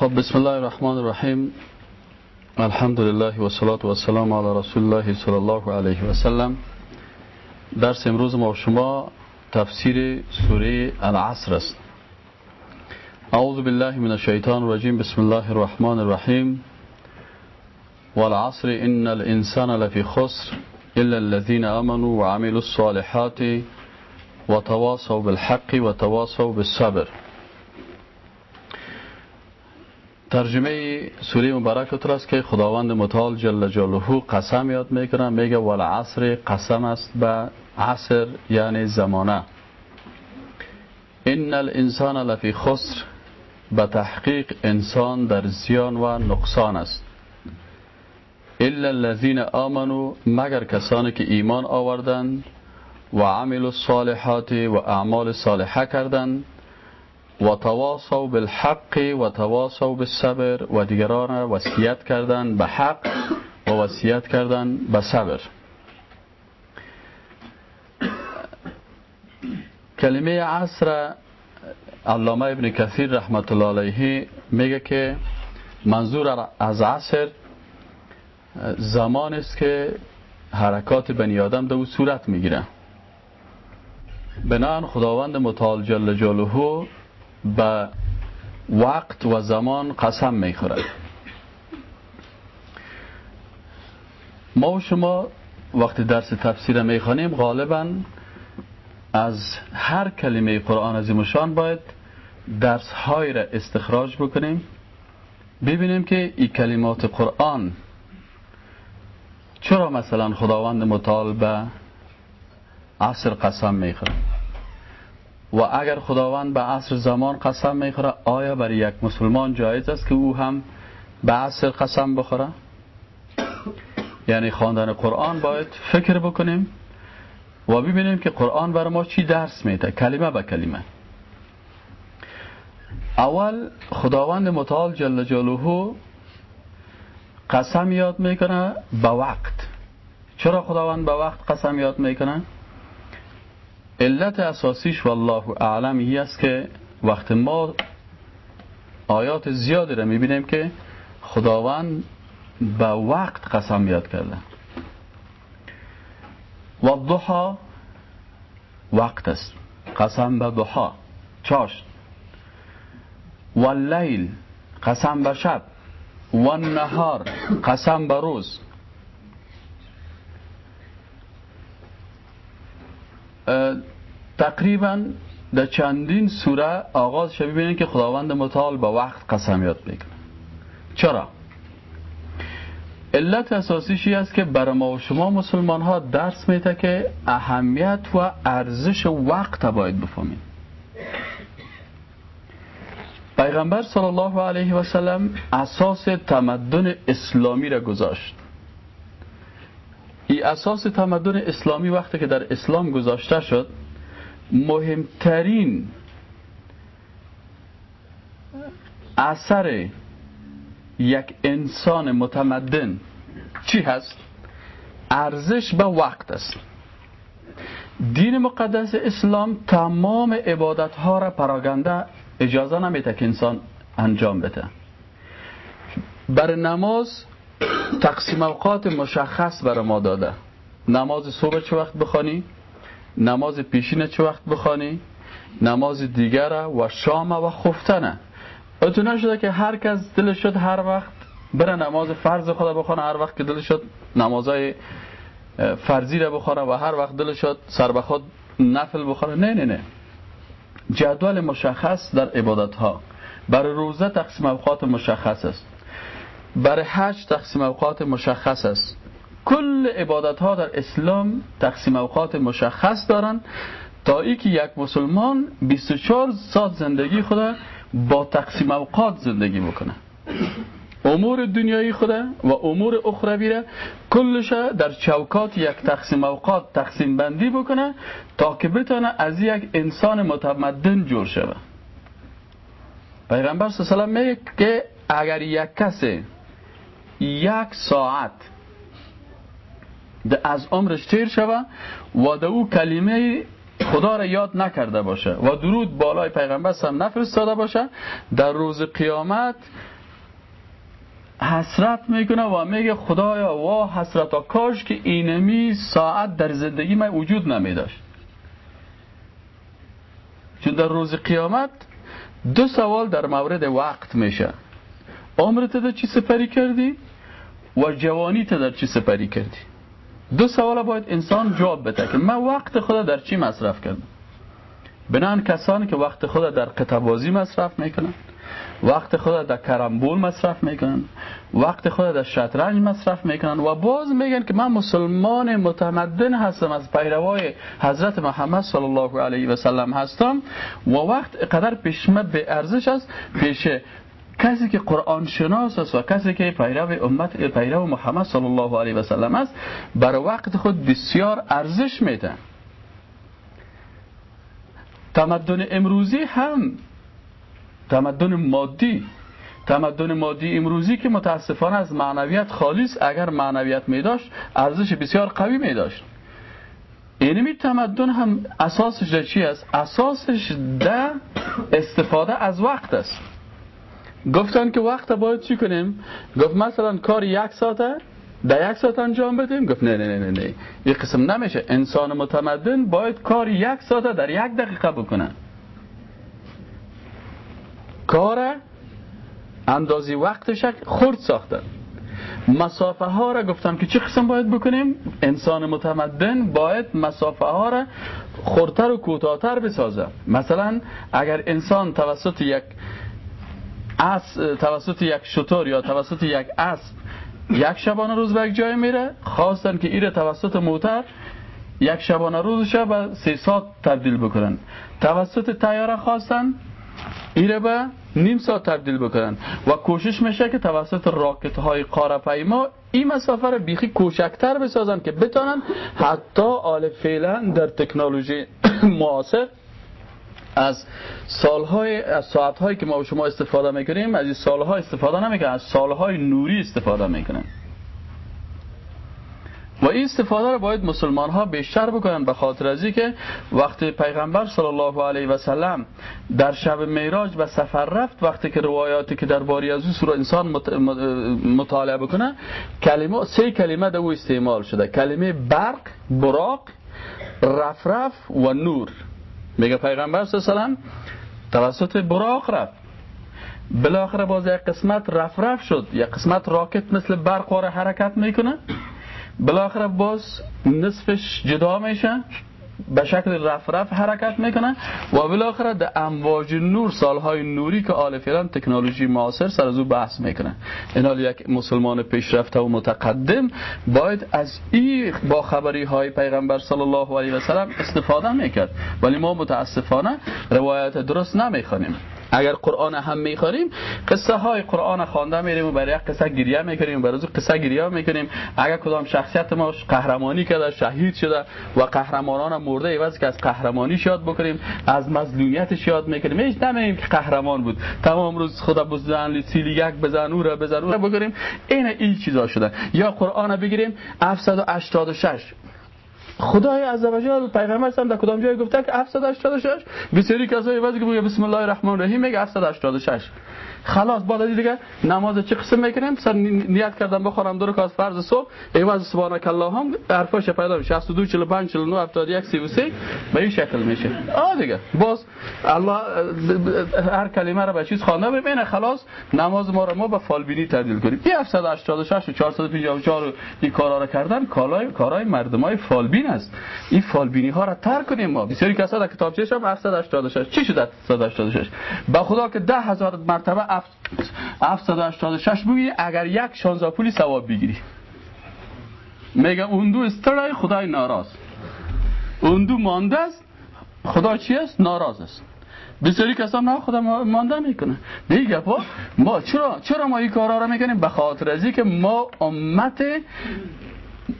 خب بسم الله الرحمن الرحیم الحمد لله و صلات و سلام علی رسول الله صلی الله علیه و سلم درس امروز ما شما تفسیر سوره العصر است. اعوذ بالله من الشیطان الرجیم. بسم الله الرحمن الرحیم. والعصر ان الانسان لفی خسر الا الذين آمنوا وعملوا الصالحات وتواصوا بالحق وتواصوا بالصبر. ترجمه سوره مبارک است که خداوند متعال جل جلاله قسم یاد می‌کنه میگه والعصر قسم است به عصر یعنی زمانه. ان الانسان لفی خسر به تحقیق انسان در زیان و نقصان است. الا الذين آمنوا مگر کسانی که ایمان آوردند و عمل الصالحات و اعمال صالحه کردند. و تواصوا بالحق و تواصوا بالصبر و دیگران وصیت کردن به حق و وصیت کردن به صبر. کلمه عصر علامه ابن کثیر رحمت الله علیه میگه که منظور از عصر زمان است که حرکات بنی آدم در صورت می‌گیره. بنان خداوند متعال جل جلاله به وقت و زمان قسم می‌خورد. ما و شما وقتی درس تفسیر می‌خوانیم غالبا از هر کلمه قرآن عظیمشان باید درس های را استخراج بکنیم. ببینیم که این کلمات قرآن چرا مثلا خداوند متعال به عصر قسم می‌خورد. و اگر خداوند به عصر زمان قسم می‌خوره آیا برای یک مسلمان جایز است که او هم به عصر قسم بخوره یعنی خواندن قرآن باید فکر بکنیم و ببینیم که قرآن برای ما چی درس میده کلمه به کلمه. اول خداوند متعال جل جلاله قسم یاد می‌کنه به وقت. چرا خداوند به وقت قسم یاد می‌کنه علت اساسیش والله اعلم هی است که وقت ما آیات زیادی را می‌بینیم که خداوند به وقت قسم یاد کرده. و ضحا وقت است. قسم به ضحا چاشت. و اللیل قسم به شب. و النهار قسم به روز. تقریبا در چندین سوره آغاز شد ببینید که خداوند متعال با وقت قسم یاد می‌کنه چرا؟ علت اساسیش است که برای ما و شما مسلمان ها درس میده که اهمیت و ارزش وقت باید بفهمیم. پیغمبر صلی الله علیه و سلم اساس تمدن اسلامی را گذاشت. اساس تمدن اسلامی وقتی که در اسلام گذاشته شد مهمترین اثر یک انسان متمدن چی هست؟ ارزش به وقت است دین مقدس اسلام تمام عبادت ها را پراگنده اجازه نمیده که انسان انجام بده بر نماز تقسیم اوقات مشخص بر ما داده. نماز صبح چه وقت بخوانی؟ نماز پیشین چه وقت بخوانی؟ نماز دیگر و شام و خفتنه. اتو نشده که هر کس دلش شد هر وقت بره نماز فرض خدا بخونه هر وقت که دلش شد نمازای فرضی را بخونه و هر وقت دلش شد سر به خود نفل بخونه. نه نه نه. جدول مشخص در عبادت ها برای روزه تقسیم اوقات مشخص است. برای حج تقسیم اوقات مشخص است. کل عبادت ها در اسلام تقسیم اوقات مشخص دارند تا ای که یک مسلمان 24 ساعت زندگی خود با تقسیم اوقات زندگی بکنه امور دنیایی خود و امور اخروی را کلش در چوکات یک تقسیم اوقات تقسیم بندی بکنه تا که بتونه از یک انسان متمدن جور شود. پیغمبر صلی الله علیه و میگه که اگر یک کسی یک ساعت. از عمرش تیر شوه و در او کلمه خدا را یاد نکرده باشه و درود بالای پیغمبر هم نفرستاده باشه. در روز قیامت حسرت می‌کنه و میگه خدایا وا حسرت کاش که اینمی ساعت در زندگی من وجود نمیداشت. چون در روز قیامت دو سوال در مورد وقت میشه. عمرت در چی سپری کردی؟ و جوانی در چی سپری کردی؟ دو سوال باید انسان جواب بده که من وقت خدا در چی مصرف کردم؟ بنان کسانی که وقت خدا در قطبازی مصرف می‌کنن وقت خود در کرمبول مصرف می‌کنن وقت خود در شطرنج مصرف می‌کنن و باز میگن که من مسلمان متمدن هستم از پیروای حضرت محمد صلی الله علیه و سلم هستم و وقت قدر پیشمه به ارزش است پیش کسی که قرآن شناس است و کسی که پیرو امت پیرو محمد صلی الله علیه و سلم است بر وقت خود بسیار ارزش میده. تمدن امروزی هم تمدن مادی تمدن مادی امروزی که متاسفانه از معنویت خالص اگر معنویت می داشت ارزش بسیار قوی می داشت اینمی تمدن هم اساسش در چی است؟ اساسش در استفاده از وقت است. گفتن که وقت باید چی کنیم؟ گفت مثلا کار یک ساعته در یک ساعت انجام بدیم؟ گفت نه نه نه نه این قسم نمیشه. انسان متمدن باید کار یک ساعته در یک دقیقه بکنه. کار اندازی وقتش خرد ساختن مسافه ها را گفتم که چه قسم باید بکنیم؟ انسان متمدن باید مسافه ها را خورتر و کوتاهتر بسازه. مثلا اگر انسان توسط یک اس توسط یک شطور یا توسط یک اسب یک شبانه روز به یک جای میره خواستن که ایره توسط موتر یک شبانه روزش به سه ساعت تبدیل بکنن. توسط تیاره خواستن ایره به نیم ساعت تبدیل بکنن. و کوشش میشه که توسط راکت های قارپیما این مسافه بیخی کوچکتر بسازن که بتونن حتی آل فعلا در تکنولوژی معاصر از سالهای از ساعتهایی که ما شما استفاده می‌کنیم از این سالها استفاده نمی‌کنن از سالهای نوری استفاده می‌کنن. و این استفاده رو باید مسلمان ها بیشتر بکنن به خاطر از که وقتی پیغمبر صلی الله علیه و سلم در شب معراج و سفر رفت وقتی که روایاتی که در باری از او انسان مطالعه بکنه کلمه سه کلمه در او استعمال شده. کلمه برق براق رفرف و نور. میگه پیغمبر صلی الله علیه و توسط براق رفت. بالاخره باز یک قسمت رفرف شد. یک قسمت راکت مثل برق حرکت می‌کنه. بالاخره باز نصفش جدا میشه. به شکل رف رف حرکت می‌کنه و بالاخره در امواج نور سالهای نوری که آل فیلان تکنولوژی معاصر سر از او بحث می‌کنه. این یک مسلمان پیشرفته و متقدم باید از این با خبری های پیغمبر صلی الله علیه و سلم استفاده می‌کرد. ولی ما متاسفانه روایت درست نمی‌خوانیم. اگر قرآن هم می‌خوانیم قصه های قرآن خوانده میریم و برای قصه گریه می‌کنیم برای قصه گریه می‌کنیم. اگر کدام شخصیت ما قهرمانی کرده شهید شده و قهرمانان مرده ایواز که از قهرمانی یاد بکنیم از مظلومیتش یاد می‌کنیم. هیچ نمیگیم که قهرمان بود. تمام روز خدا بزن سیلی یک بزن او بزن او را بکنیم. این این چیزا شده. یا قرآن بگیریم 786 خدای عزوجل پیغمبر هم در کدام جای گفته که 786 بسیاری کسایی وقتی که بسم الله الرحمن الرحیم میگه 786 خلاص بعد دیگه نماز چه قسم می‌کنیم؟ سر نیت کردم بخورم دو رکعت فرض صبح. ایواز سبحانك اللهم حرفاش پیدا میشه. 62 45 49 71 33 به این شکل میشه. آ دیگه. باز الله هر کلمه رو به چیز خوانده ببینه خلاص. نماز ما رو ما به فالبینی تبدیل کنیم. 786 و 454 این کارا رو کردن کارهای کارهای مردمای فالبین است. این فالبینی ها رو ترک کنیم ما. بسیاری کسا در کتابچه هم 786 چی شده 786 با خدا که 10000 مرتبه 786 بگیری اگر یک شانزا پولی ثواب بگیری. میگه اون دو استرای خدای ناراض. اون دو مانده است. خدا چی است؟ ناراض است. بسیاری کسان نه خدا مانده می‌کنه. دیگه با ما چرا چرا ما این کارا رو می‌کنیم؟ به خاطر از که ما امت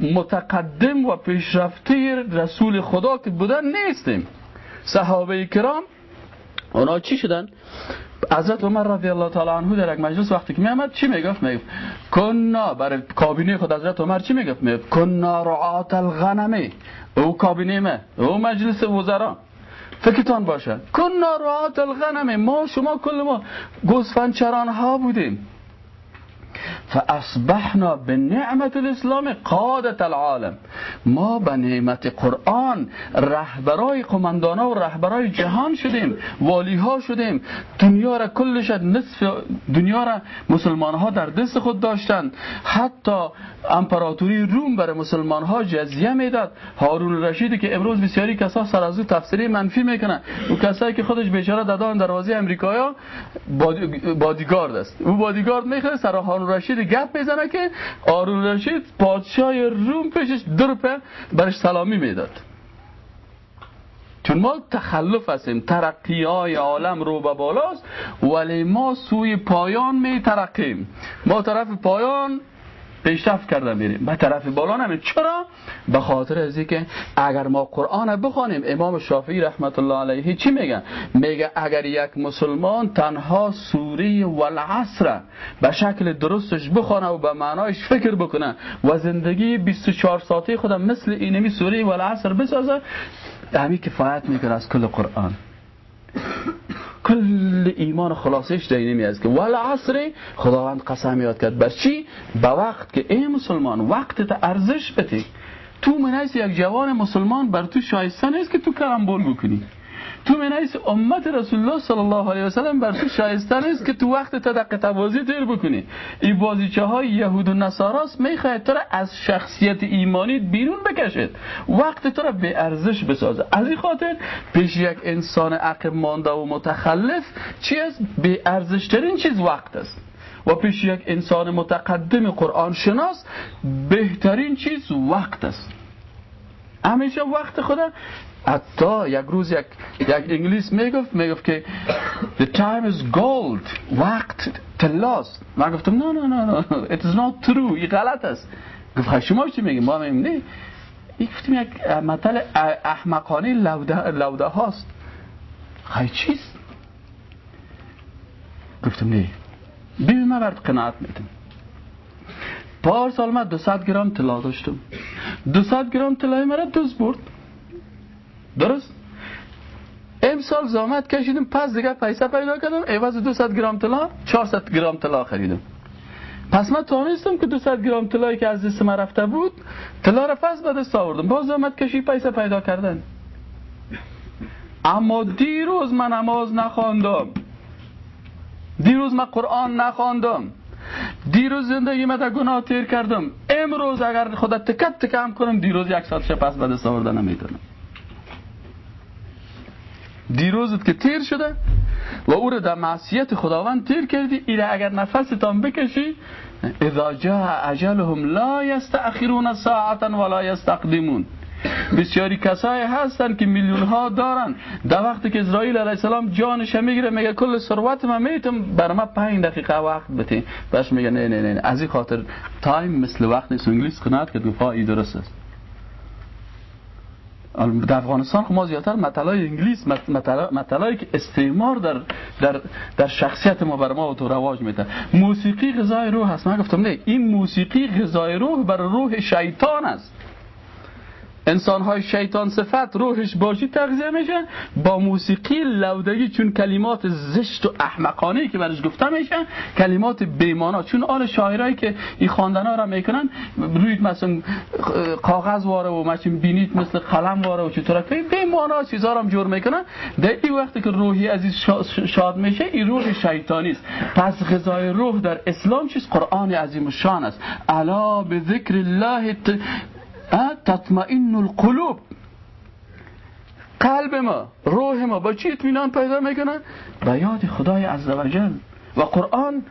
متقدم و پیشرفته رسول خدا که بودن نیستیم. صحابه کرام اونا چی شدن؟ حضرت عمر رضی الله تعالی عنه در یک مجلس وقتی که میامد چی می‌گفت؟ می‌گفت کنا برای کابینه خود حضرت عمر چی می‌گفت؟ می‌گفت کنا رعات الغنمه او کابینه ما او مجلس وزرا. فکرتان باشه. کنا رعات الغنمه ما شما کل ما. گوسفند چران ها بودیم. فاصبحنا به نعمت الاسلام قادت العالم. ما به نعمت قرآن رهبرای قماندانا و رهبرای جهان شدیم والی ها شدیم. دنیا را کلش نصف دنیا را مسلمان ها در دست خود داشتند حتی امپراتوری روم برای مسلمان ها جزیه می‌داد. هارون رشیدی که امروز بسیاری کسا سر از او تفسیری منفی می‌کنن. او کسایی که خودش بیچاره دادان دروازه امریکایا بادیگارد است. او بادیگارد می‌خواد سر هارون رشید گپ می‌زنه که هارون رشید پادشاه روم پیشش درپه برش سلامی می‌داد. چون ما تخلف هستیم ترقی های عالم رو به بالاست ولی ما سوی پایان می ترقیم ما طرف پایان پیشرفت کرده میریم به طرف بالا نمیم چرا؟ به خاطر از که اگر ما قرآن بخوانیم امام شافعی رحمت الله علیه چی میگه میگه اگر یک مسلمان تنها سوره والعصر به شکل درستش بخونه و به معنایش فکر بکنه و زندگی 24 ساعته خودم مثل اینمی سوره والعصر بسازه همین کفایت می‌کنه از کل قرآن. کل ایمان خلاصش در اینمی است که ول عصر خداوند قسم یاد کرد. بر چی؟ به وقت که ای مسلمان وقت ارزش بده تو من یک جوان مسلمان بر تو شایسته نیست که تو کرم بکنی. تو من ایس امت رسول الله صلی الله علیه و سلم بر تو شایسته نیست که تو وقت تدق توازی تیر بکنی. این بازیچه های یهود و نصاراست می‌خواهد تو را از شخصیت ایمانی بیرون بکشد. وقت تو را به ارزش بسازه. از این خاطر پیش یک انسان عقب مانده و متخلف چی به ارزش ترین چیز وقت است. و پیش یک انسان متقدم قرآن شناس بهترین چیز وقت است. همیشه وقت خدا حتی یک روز یک, یک انگلیس می‌گفت می‌گفت که the time is gold. وقت تلاست. من گفتم نه نه نه نه it is not true. این غلط است. گفت شما چی میگیم ما میگیم نه. این گفتیم یک مثل احمقانه لوده, لوده هاست. خیلی چیست؟ گفتم نه. ببین من برد قناعت میدم. پار سال من 200 گرم طلا داشتم. 200 گرم طلای مرا دوست برد. درست؟ امسال زامت کشیدم پس دیگه پیسه پیدا کردم. عوض 200 گرم طلا 400 گرم طلا خریدم. پس من تانستم که 200 گرم طلایی که از دست من رفته بود طلا را پس به دست آوردم. باز زامت کشی پیسه پیدا کردن. اما دیروز من نماز نخواندم. دیروز من قرآن نخواندم. دیروز زندگی من در گناه تیر کردم. امروز اگر خودت تکت تکم کنم دیروز یک ساعت پس به دست نمی‌تونم. دیروزت که تیر شده. و او رو در معصیت خداوند تیر کردی. ایره اگر نفستان بکشی اذا جاء اجلهم لا یستأخرون ساعتا ولا یستقدمون. بسیاری کسایی هستن که میلیون ها دارن. در وقتی که اسرائیل علیه السلام جانش می‌گیره میگه کل ثروت من میتم بر ما 5 دقیقه وقت بده. بس میگه نه نه نه از این خاطر تایم مثل وقت نیست. انگلیس قناعت کرد گفت درست است. در افغانستان خب ما زیادتر مطلای انگلیس مطلایی که استعمار در, در, در شخصیت ما بر ما و تو رواج میده. موسیقی غذای روح هست. من گفتم نه این موسیقی غذای روح بر روح شیطان است. انسان های شیطان صفت روحش باشی تغذیه میشه با موسیقی لودگی چون کلمات زشت و احمقانه که برش گفته میشه کلمات بیمانا. چون آل شاعرایی که این خواندن ها را می‌کنن روی مثلا کاغذ واره و مثلا بینید مثل قلم واره و چطور که بیمانا چیزا را جور می‌کنن. در این وقتی که روحی از شاد میشه این روح شیطانی است. پس غذای روح در اسلام چیز؟ قرآن عظیم شان است. الا به ذکر الله تطمئن القلوب. قلب ما روح ما با چی اطمینان پیدا می‌کنن با یاد خدای عزوجل. و قرآن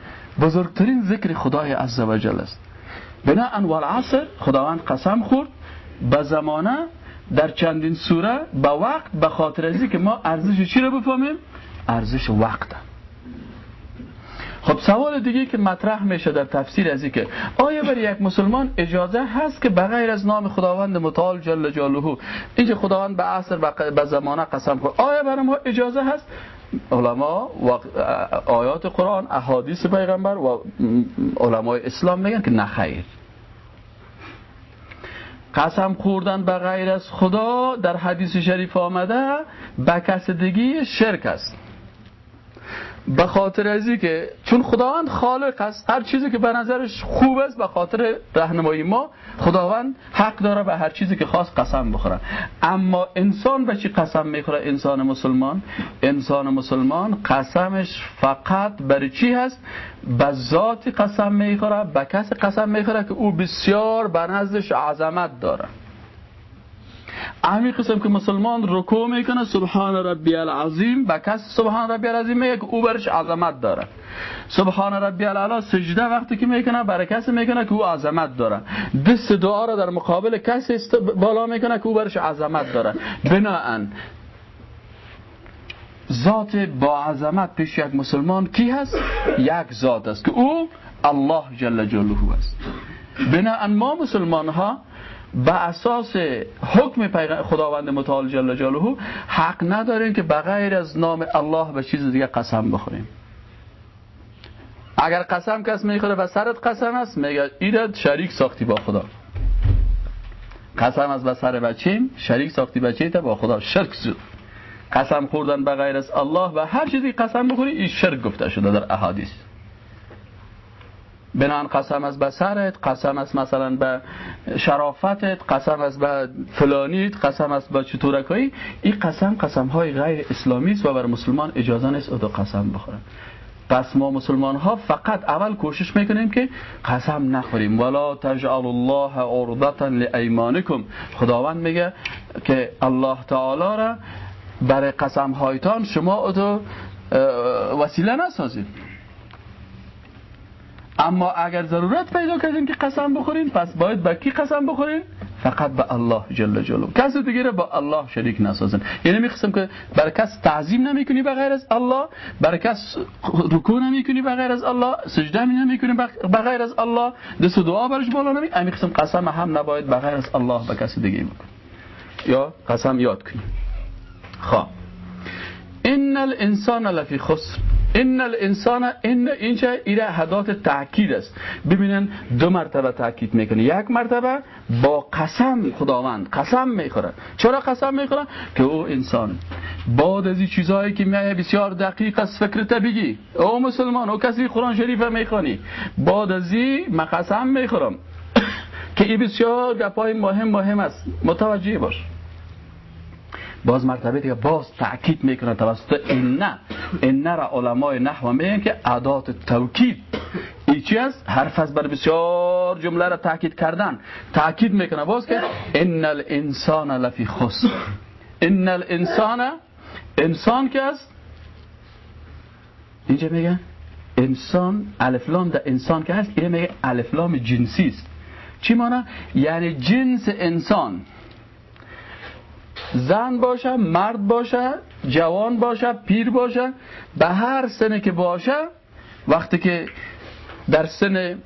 بزرگترین ذکر خدای عزوجل است. بنا والعصر خداوند قسم خورد. به زمانه در چندین سوره به وقت به خاطر ازی که ما ارزش چی رو بفهمیم؟ ارزش وقت. خب سوال دیگه که مطرح میشه در تفسیر از که آیا برای یک مسلمان اجازه هست که بغیر از نام خداوند متعال جل جلاله اینکه خداوند به عصر به زمانه قسم کنه آیا برای ما اجازه هست؟ علما آیات قرآن احادیث پیغمبر و علمای اسلام میگن که نخیر قسم خوردن به غیر از خدا در حدیث شریف آمده به کسدگی شرک است. به خاطر ازی که چون خداوند خالق است هر چیزی که به نظرش خوب است به خاطر رهنمایی ما خداوند حق داره به هر چیزی که خواست قسم بخوره. اما انسان به چی قسم می‌خوره انسان مسلمان؟ انسان مسلمان قسمش فقط برای چی هست؟ به ذات قسم می‌خوره به کس قسم می‌خوره که او بسیار به نزدش عظمت داره. همین قسم که مسلمان رکوع می‌کنه سبحان ربی العظیم. به کس سبحان ربی العظیم میگه که او برش عظمت داره. سبحان ربی العلا سجده وقتی که می‌کنه برای کسی می‌کنه که او عظمت داره. دست دعا را در مقابل کسی بالا می‌کنه که او برش عظمت داره. بناهن ذات با عظمت پیش یک مسلمان کی هست؟ یک ذات است که او الله جل جلاله است. بناهن ما مسلمان ها به اساس حکم خداوند متعال جل جلاله حق نداریم که بغیر از نام الله به چیز دیگه قسم بخوریم. اگر قسم کس می‌خوره و سرت قسم است میگه ایرد شریک ساختی با خدا. قسم از به سر بچیم شریک ساختی بچه با خدا. شرک شد قسم خوردن به از الله و هر چیزی قسم بخوری این شرک گفته شده در احادیث. بنان قسم از به سرت قسم از مثلا به شرافتت قسم از به فلانیت قسم از به چطورکایی. این قسم قسم های غیر اسلامی است و بر مسلمان اجازه نیست او قسم بخورن. پس ما مسلمان ها فقط اول کوشش می‌کنیم که قسم نخوریم. ولا تجعل الله عرضتا لایمانکم خداوند میگه که الله تعالی را برای قسم هایتان شما او وسیله نسازید. اما اگر ضرورت پیدا کردیم که قسم بخوریم پس باید با کی قسم بخوریم؟ فقط به الله جل جلاله. کس دیگه رو با الله شریک نسازن. یعنی می‌خواستم که بر کس تعظیم نمی‌کنی به غیر از الله بر کس رکوع نمی‌کنی به غیر از الله سجده نمی‌کنی به غیر از الله دست دعا برش بالا نمی می‌خواستم قسم هم نباید به غیر از الله به کس دیگه بکن یا قسم یاد کنی. خب. ان الانسان لفی خسر. ان الانسان این اینجا ایره حدات تاکید است ببینن دو مرتبه تاکید می‌کنه یک مرتبه با قسم خداوند قسم می‌خوره چرا قسم می‌خوره که او انسان بعد از این چیزهایی که میایه بسیار دقیق از فکرت بگی او مسلمان او کسی قرآن شریف می‌خوانی بعد از این قسم می‌خورم که این بسیار گپای مهم مهم است متوجه باش باز مرتبه دیگه باز تأکید می‌کنه توسط این این را علمای نحو. میگن که عدات توکید. این چی حرف از بر بسیار جمله را تاکید کردن. تاکید می‌کنه. باز که ان الانسان لفی خسر. ان الانسان انسان که است؟ اینجا میگه؟ انسان الفلام در انسان که هست اینه میگه الفلام جنسی است. چی مانا؟ یعنی جنس انسان. زن باشه مرد باشه جوان باشه پیر باشه به هر سنه که باشه وقتی که در سن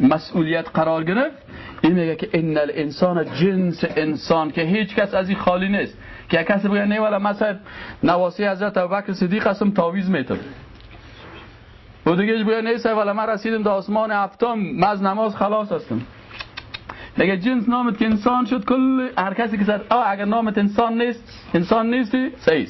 مسئولیت قرار گرفت این میگه که ان الانسان جنس انسان که هیچ کس از این خالی نیست. که کسی بگه نه ولی مثلا نواسی حضرت ابوبکر صدیق هستم تعویض میتم و دیگه بگه نیست ولی من رسیدم در آسمان هفتم من از نماز خلاص هستم. اگر جنس نامت که انسان شد کل هر کسی که زد آه اگر نامت انسان نیست انسان نیستی صحیح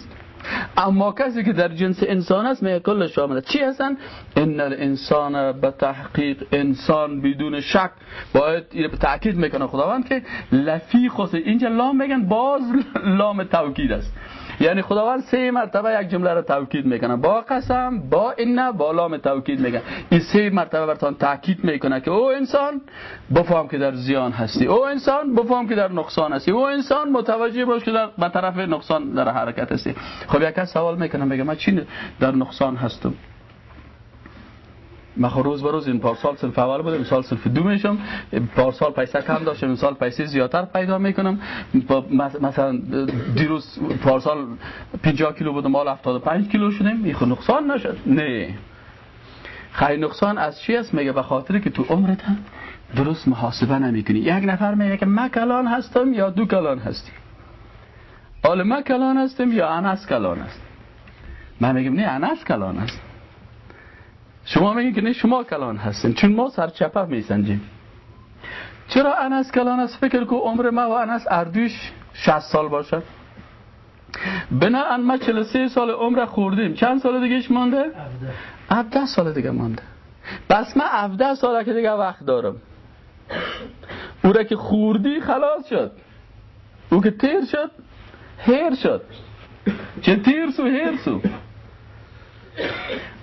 اما کسی که در جنس انسان است میگه کلش آمده چی هستن؟ ان الانسان به تحقیق انسان بدون شک باید اینو به تاکید می‌کنه خداوند که لفی خود اینجا لام میگن باز لام توکید است. یعنی خداوند سه مرتبه یک جمله رو توکید می‌کنه. با قسم با این با لام توکید می‌کنه. این سه مرتبه برتان تاکید می‌کنه که او انسان بفهم که در زیان هستی. او انسان بفهم که در نقصان هستی. او انسان متوجه باش که در به طرف نقصان در حرکت هستی. خب یک سوال می‌کنه میگه من چی در نقصان هستم؟ من خب روز به روز این پارسال سال اول بودم سال صنف دو میشم. پارسال پیسه کم داشتم این سال پیسه زیادتر پیدا می‌کنم. مثلا دیروز پارسال 50 کیلو بودم مال 75 کیلو شدیم. این خب نقصان نشد. نه. خیلی نقصان از چی است؟ میگه به خاطر که تو عمرت درست محاسبه نمی‌کنی. یک نفر میگه که من کلان هستم یا دو کلان هستی؟ حالا من کلان هستم یا انس کلان هست؟ من میگم نه انس کلان است شما میگین که نه شما کلان هستین. چون ما سرچپه میسنجیم. چرا انس کلان است؟ فکر کو عمر ما و انس اردوش 60 سال باشد. بنا ما 43 سال عمر خوردیم. چند سال دیگهش مانده؟ 17 سال دیگه مانده. بس من 17 سال که دیگه وقت دارم. او را که خوردی خلاص شد. او که تیر شد هیر شد. چه تیر سو هیر سو.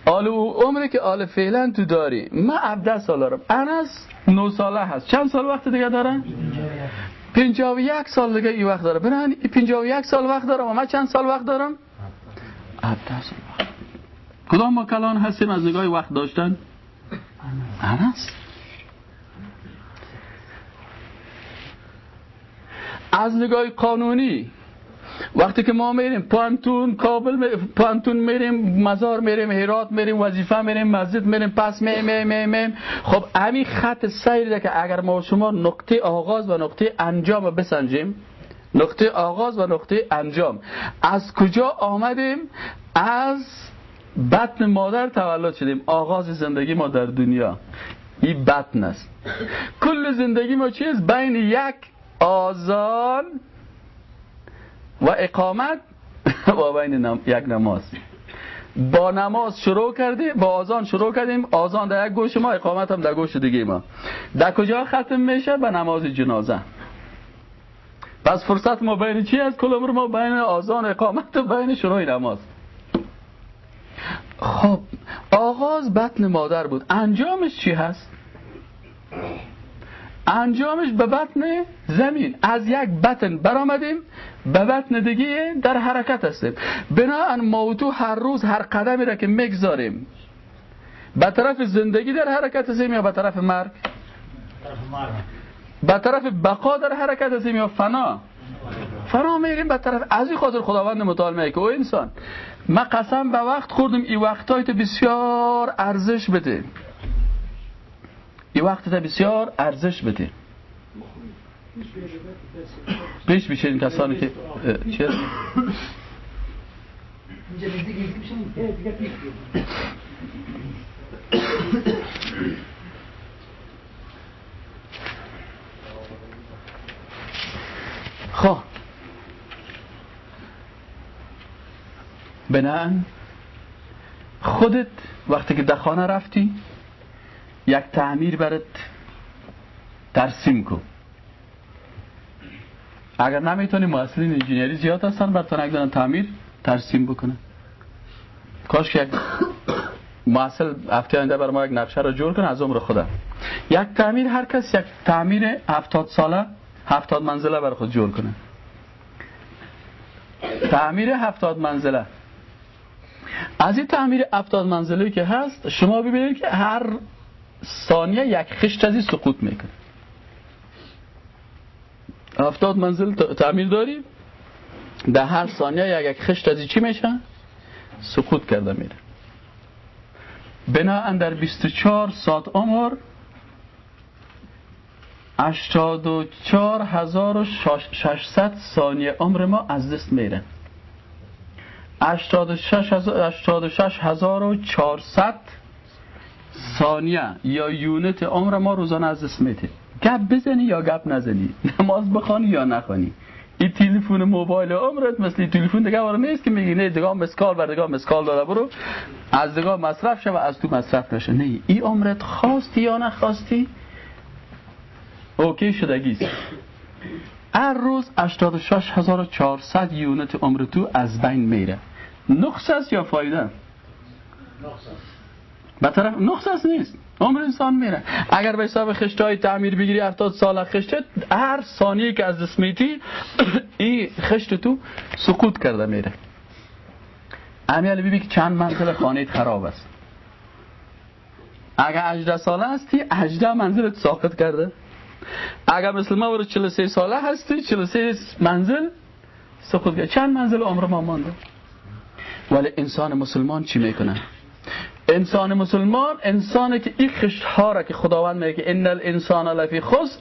آل او عمری که آل فعلا تو داری. من 17 سال دارم. انس 9 ساله هست. چند سال وقت دیگه دارم پنجاه و یک سال دیگه این وقت داره. برن پنجاه و یک سال وقت دارم و من چند سال وقت دارم؟ 17 سال کدام ما کلان هستیم از نگاه وقت داشتن؟ انس. از نگاه قانونی وقتی که ما میریم پانتون کابل می... پانتون میریم مزار میریم هرات میریم وظیفه میریم مسجد میریم پس می می می می خب همین خط سیر که اگر ما شما نقطه آغاز و نقطه انجام بسنجیم نقطه آغاز و نقطه انجام از کجا آمدیم؟ از بطن مادر تولد شدیم. آغاز زندگی ما در دنیا. این بطن است. کل زندگی ما چیز؟ بین یک آزان و اقامت و بین یک نماز. با نماز شروع کردیم با آزان شروع کردیم. آزان در یک گوش ما اقامت هم در گوش دیگه ما. در کجا ختم میشه؟ به نماز جنازه. پس فرصت ما بین چی است؟ کل عمر ما بین آزان اقامت و بین شروع نماز. خب آغاز بطن مادر بود. انجامش چی هست؟ انجامش به بطن زمین. از یک بطن برآمدیم. به بطن دیگه در حرکت هستیم. بناهن موتو هر روز هر قدمی را که می‌گذاریم به طرف زندگی در حرکت هستیم یا به طرف مرگ؟ به طرف بقا در حرکت هستیم یا فنا؟ فنا میریم به طرف از این خاطر خداوند متعال که او انسان من قسم به وقت خوردم این وقتایت بسیار ارزش بده این وقت بسیار ارزش بده پیش بیشه این کسانی که چه؟ خب. بنان خودت وقتی که در خانه رفتی یک تعمیر برات ترسیم کن. اگر نمی‌تونی محصلین انجینری زیاد هستن براتون یک دارن تعمیر ترسیم بکنه کاش که محصل هفته آینده بر ما یک نقشه رو جور کنه از عمر خودم یک تعمیر هر کس یک تعمیر هفتاد ساله هفتاد منزله بر خود جور کنه. تعمیر هفتاد منزله. از این تعمیر هفتاد منزله که هست شما ببینید که هر ثانیه یک خشت ازی سقوط می‌کنه. هفتاد منزل تعمیر داری؟ در هر ثانیه یک خشت ازی چی میشه؟ سقوط کرده میره. بنا در 24 ساعت عمر 84600 ثانیه عمر ما از دست میره. 86400 ثانیه یا یونت عمر ما روزانه از دست میده. گپ بزنی یا گپ نزنی؟ نماز بخوانی یا نخوانی؟ این تلفن موبایل عمرت مثل تلفن دیگه وارد نیست که میگی نه دیگه مسکال بر دیگه مسکال داره برو. از دیگه مصرف شه و از تو مصرف نشه. نه این عمرت خواستی یا نخواستی؟ اوکی شدگیست هر روز 86400 یونت عمر تو از بین میره. نقص است یا فایده؟ نقص به طرف نقص نیست. عمر انسان میره. اگر به حساب های تعمیر بگیری 70 سال خشته هر ثانیه که از دست میتی این خشت تو سقوط کرده میره. امیال بیبی که چند منزل خانه خراب است. اگر 18 ساله هستی 18 منزلت ساقط کرده. اگر مثل ما برو 43 ساله هستی 43 منزل سقوط کرده. چند منزل عمر ما مانده؟ ولی انسان مسلمان چی می‌کنه؟ انسان مسلمان انسانی که این خشت ها را که خداوند میگه ان الانسان لفی خس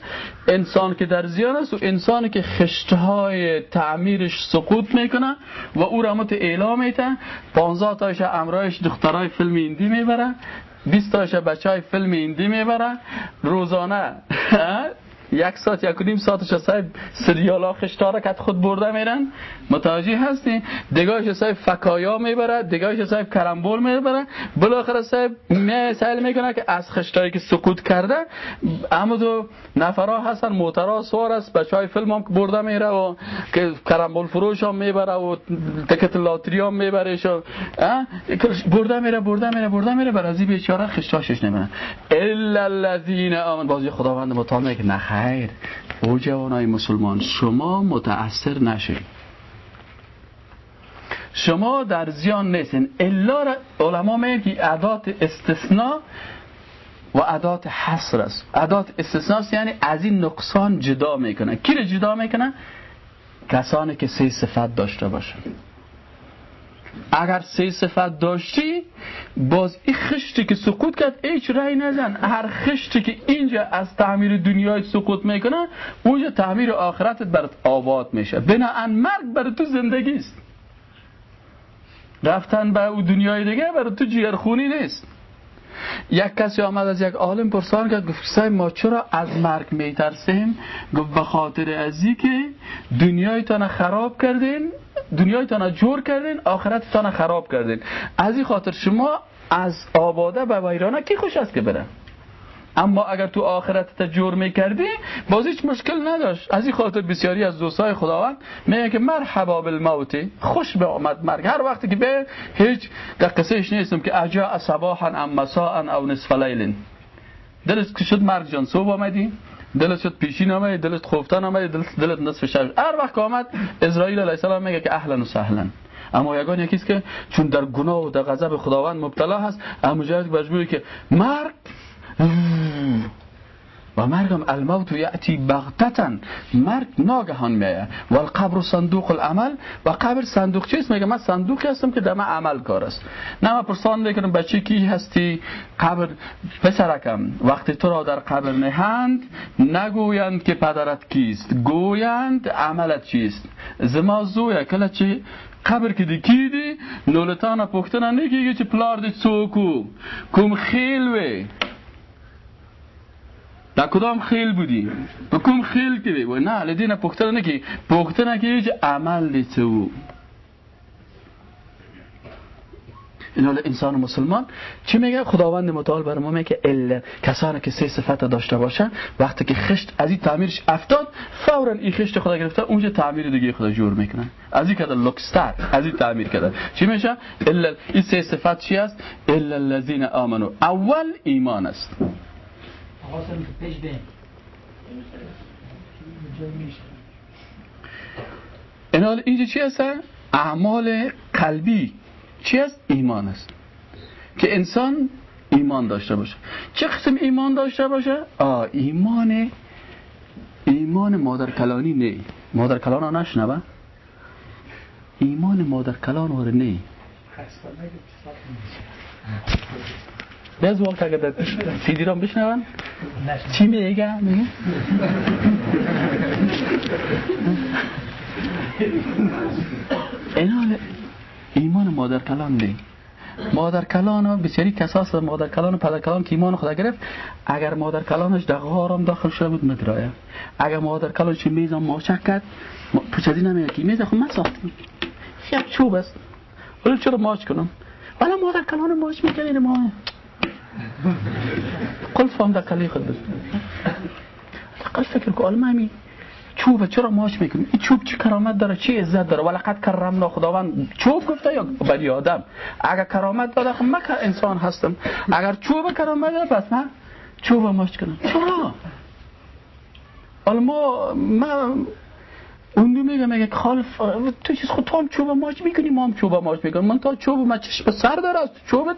انسان که در زیان است و انسانی که خشت های تعمیرش سقوط می‌کنه و او را مت اعلام میته 15 تاش امرایش دخترای فیلم ایندی می‌بره 20 تاش بچه های فیلم ایندی می‌بره. روزانه یک ساعت یک و نیم ساعتش صاحب سریال ها خشتارکت خود برده میرن. متوجه هستی؟ دگاهش صاحب فکایا می‌بره دگاهش صاحب کرمبول می‌بره. بالاخره می سهل می‌کنه که از خشتایی که سقوط کرده اما دو نفرها هستن موترها سوار است بچه های فیلم هم برده میره و که کرمبول فروش هم می‌بره و تکت لاتری هم می‌بره شو. برده میره برده میره برده میره بر از این بیچاره خشتاشش نمیرن. الا الذين امن بازی خداوند متعال که نخ خیر. او جوانای مسلمان شما متأثر نشید شما در زیان نیستین. الا علما میگن که عدات استثناء و عدات حصر است. عدات استثناء یعنی از این نقصان جدا می‌کنه کی رو جدا می‌کنه کسانی که سه صفت داشته باشن. اگر سه صفت داشتی باز این خشتی که سقوط کرد هیچ رای نزن. هر خشتی که اینجا از تعمیر دنیای سقوط می‌کنه اونجا تعمیر آخرتت برات آباد میشه. بناهن مرگ برای تو زندگی است. رفتن به او دنیای دیگه برای تو جیرخونی نیست. یک کسی آمد از یک عالم پرسان کرد گفت ما چرا از مرگ میترسیم؟ گفت به خاطر ازی که دنیایتان خراب کردین دنیایتان جور کردین آخرتتان خراب کردین. از این خاطر شما از آباده به ویرانه کی خوش است که بره اما اگر تو آخرت تجور می‌کردی باز هیچ مشکل نداشت. از این خاطر بسیاری از دوستای خداوند میگن که مرحبا بالموت خوش به آمد مرگ. هر وقتی که به هیچ در قصهش نیستم که اجا صباحا ام مساء او نصف لیل. دلت که شد مرگ جان صبح آمدی؟ دلت شد پیشین آمدی دلت خوفتن آمدی دلت, دلت نصف شب. هر وقت آمد اسرائیل علیه السلام میگه که اهلا و سهلا. اما یگان یکیست که چون در گناه و در غضب خداوند مبتلا هست اما جایی که که مرگ و مرگم الموت یعتی بغتتن مرگ ناگهان میایه و القبر صندوق العمل. و قبر صندوق چیست؟ میگه من صندوقی هستم که دم عمل کار است. نه من پرسان می‌کنم بچه کی هستی؟ قبر پسرکم. وقتی تو را در قبر نهند نگویند که پدرت کیست. گویند عملت چیست. زما زویا کله چی؟ قبر که دی کی دی؟ نولتانا پختنا نگیگه چه پلار دی چوکو کم خیلوه. در کدام خیل بودی؟ به کم خیل که و نه لدینا پختنه نکی پختنه که هیچ عمل او این حال انسان مسلمان. چی میگه؟ خداوند متعال بر ما میگه ال کسانی که سه صفت داشته باشن وقتی که خشت از این تعمیرش افتاد فورا این خشت خدا گرفته اونجا تعمیر دیگه خدا جور می‌کنن از این کده لوکستر از این تعمیر کرده چی میشه؟ الا این سه صفت چی است؟ الا الذين امنوا اول ایمان است. این حال اینجا چی هست؟ اعمال قلبی. چی است؟ ایمان است. که انسان ایمان داشته باشه. چه قسم ایمان داشته باشه؟ آه ایمان ایمان مادر کلانی نه مادر کلان ها نشنوه. ایمان مادر کلان ها نه از وقت اگر سیدی را بشنون چی میگه این حال ایمان مادر کلان نی مادر کلان و بسیاری کساس مادر کلان و پدر کلان که ایمان خدا گرفت اگر مادر کلانش در غارم داخل شده بود مدرایه اگر مادر کلانش میزم ماچک کرد پوچدی نمیگه که میز خود من ساختم یک چوب است ولی چرا ماچ کنم ولی مادر کلان ماچ می‌کنه ما قل فهم در کلی خود بست قل فکر که علمه چوب چرا ماش می‌کنیم این چوب چه کرامت داره؟ چه عزت داره؟ ولقد کرمنا خداوند. چوب گفته یا بنی آدم؟ اگر کرامت داره خب من انسان هستم. اگر چوب کرامت داره پس من چوب ماش کنم. چرا؟ حالا ما من اون دو میگه میگه خالف تو چیز خود تو هم چوب ماش می‌کنی ما هم چوب ماش می‌کنیم. من تا چوب ما چشم سر داره از چوبت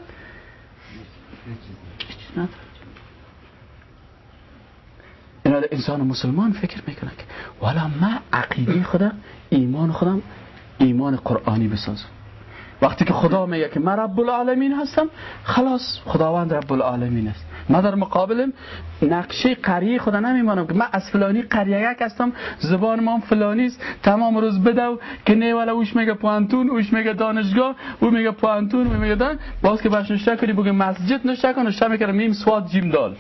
این انسان مسلمان فکر می‌کنه که والا من عقیده خودم ایمان خودم ایمان قرآنی بسازم. وقتی که خدا میگه که من رب العالمین هستم خلاص خداوند رب العالمین است. من در مقابل نقشه قریه خدا نمیمانم که من از فلانی قریه یک هستم زبان ما فلانی است. تمام روز بدو که نه ولا اوش میگه پوانتون اوش میگه دانشگاه او میگه پوانتون او میگه دان. باز که باش نشته کنی بگه مسجد نشته کن نشته می‌کنه میم سواد جیم دال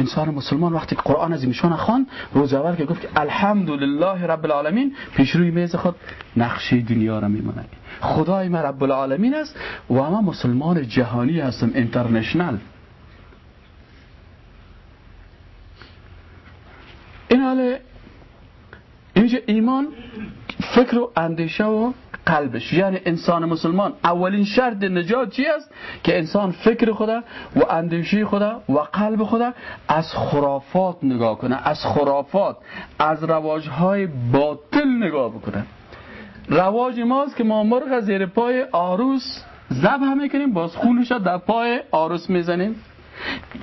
انسان مسلمان وقتی قرآن از ایشان خوان روز اول که گفت الحمدلله رب العالمین پیش روی میز خود نقشه دنیا را میمونه خدای ما رب العالمین است و ما مسلمان جهانی هستم اینترنشنال این حاله اینجا ایمان فکر و اندیشه و قلبش. یعنی انسان مسلمان اولین شرط نجات چی است؟ که انسان فکر خدا و اندیشه خدا و قلب خدا از خرافات نگاه کنه از خرافات از رواجهای باطل نگاه بکنه. رواج ماست که ما مرغ زیر پای آروس ذبح می‌کنیم باز خونش در پای آروس می‌زنیم.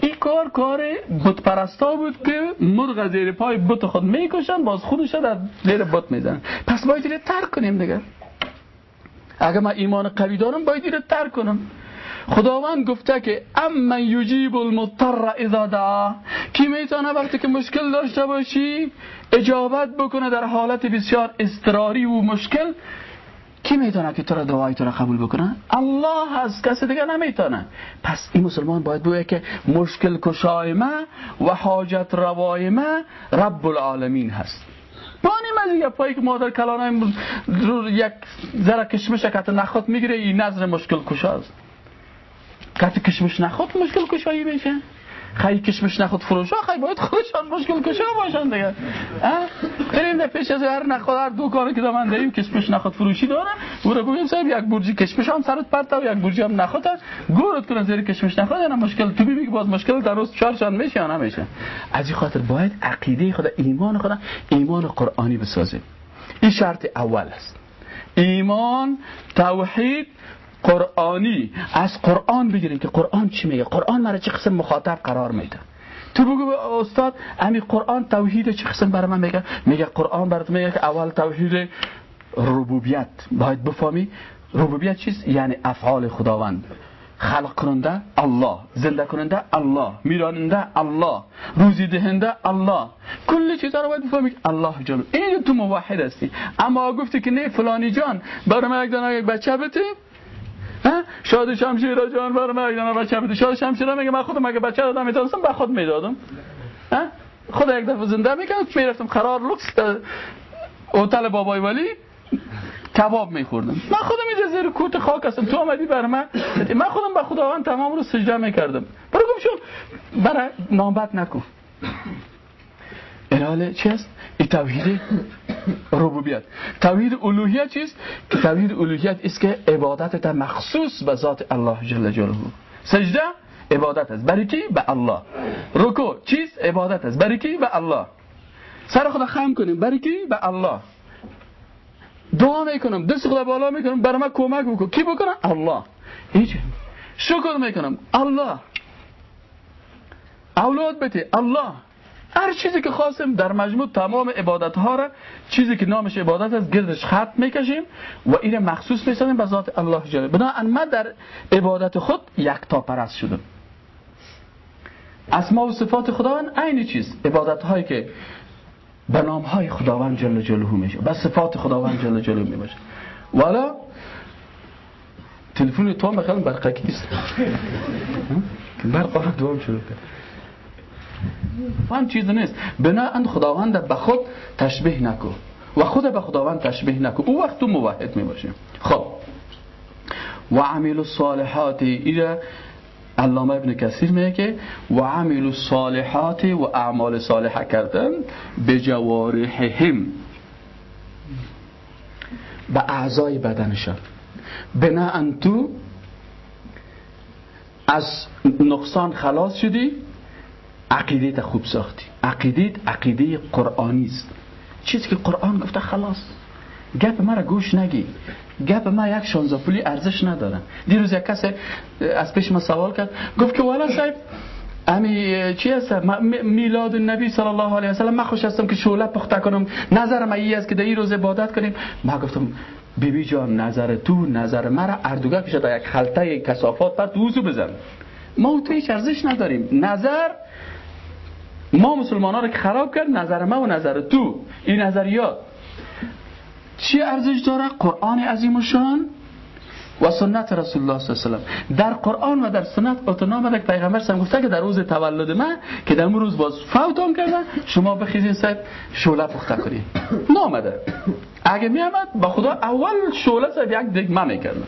این کار کار بت پرستا بود که مرغ زیر پای بت خود می‌کشن باز خونش در زیر بت می‌زنن. پس باید ترک کنیم دیگه. اگر من ایمان قوی دارم باید رو ترک کنم. خداوند گفته که اما یجیب المضطر اذا دعا. کی می‌تونه وقتی که مشکل داشته باشی اجابت بکنه در حالت بسیار استراری و مشکل کی می‌تونه که تو را دعای تو را قبول بکنه؟ الله هست کسی دیگه نمی‌تونه. پس این مسلمان باید بگه که مشکل کشای ما و حاجت روای ما رب العالمین هست. من یه پایی که مادر کلانه رو یک ذره کشمش کت نخواد می‌گیره این نظر مشکل کشاست. کت کشمش نخواد مشکل کشایی میشه. خیلی کشمش نخود فروش. ها خیلی باید خودشان مشکل کشا باشن دیگه. بریم در پیش از هر نخود هر دکانی که من داریم کشمش نخود فروشی داره. او رو گویم صاحب یک برجی کشمش هم سرت پرت و یک برجی هم نخود. گورت کنن زیر کشمش نخود نه مشکل تو ببین باز مشکل در روز چهارشان میشه یا نمیشه. از این خاطر باید عقیده خدا ایمان خدا ایمان قرآنی بسازیم. این شرط اول است. ایمان توحید قرآنی از قرآن بگیریم که قرآن چی میگه؟ قرآن مرا چه قسم مخاطب قرار میده؟ تو بگو استاد امی قرآن توحید چه قسم برای من میگه؟ میگه قرآن برات میگه که اول توحید ربوبیت. باید بفهمی ربوبیت چیست؟ یعنی افعال خداوند. خلق کننده الله زنده کننده الله میراننده الله روزی دهنده الله. کل چیزا رو باید بفهمی الله جل. این تو موحد هستی. اما گفتی که نه فلانی جان برای من یک دانه یک بچه بده. شاد شمشیر جان بر مگدان بچه بده شاد شمشیر میگه من خودم اگه بچه دادم می‌تونستم به خود می‌دادم. خود یک دفعه زنده می‌کنم می‌رفتم قرار لوکس اوتل بابای ولی کباب میخوردم. من خودم اینجا زیر کوت خاک هستم. تو آمدی بر من. من خودم به خداوند تمام رو سجده می‌کردم. برای گم برای نامبت نکن. این چی است؟ توحید ربوبیت توحید الوهیت چیست؟ که توحید الوهیت است که عبادت مخصوص به ذات الله جل جلاله. سجده عبادت است. برای کی? به الله. رکوع چیست؟ عبادت است. برای کی؟ به الله. سر خدا خم کنیم. برای کی؟ به الله. دعا می‌کنم. دست خدا بالا می‌کنم. برای من کمک بکن. کی بکنه؟ الله. هیچ. شکر می‌کنم. الله. اولاد بده. الله. هر چیزی که خواستیم در مجموع تمام عبادت ها را چیزی که نامش عبادت است گردش خط می‌کشیم و این مخصوص می‌سازیم به ذات الله جل بنابراین ما در عبادت خود یک تا پرست شدم اسما و صفات خداوند عین چیز عبادت هایی که به نام های خداوند جل جلاله میشه به صفات خداوند جل جلاله میشه والا تلفن تو مثلا برقکی است برق دوام شروع کرد. فهم چیز نیست. اند خداوند به خود تشبیه نکن و خود به خداوند تشبیه نکن او وقت تو موحد می باشیم. خب. و عمل الصالحات ایره علامه ابن کثیر میگه که و عمل الصالحات و اعمال صالحه کردن به جوارحهم. به اعضای بدنشان. بنا تو از نقصان خلاص شدی. عقیده خوب ساختی. عقیده عقیده قرآنی است. چیزی که قرآن گفته خلاص. گپ مرا گوش نگی. گپ ما یک شانزه پولی ارزش نداره دیروز یک کسی از پیش ما سوال کرد. گفت که والا صاحب امی چی هست؟ میلاد النبی صلی الله علیه و سلم من خوش هستم که شعله پخته کنم. نظر من ای است که در این روز عبادت کنیم. ما گفتم بیبی جان نظر تو نظر مرا. اردوگاه کشد یک خلطه کسافات بعد دوزو بزن. ما تو هیچ ارزش نداریم. نظر ما مسلمان ها رو که خراب کرد نظر ما و نظر تو. این نظریات چی ارزش داره؟ قرآن عظیم و شان و سنت رسول الله صلی الله علیه و در قرآن و در سنت اتنا آمده که پیغمبر سم گفته که در روز تولد من که در روز باز فوتم کردن شما بخیزین سر شعله پخته کنید نامده. اگه می آمد با خدا اول شعله سر یک دیگ من می‌کردم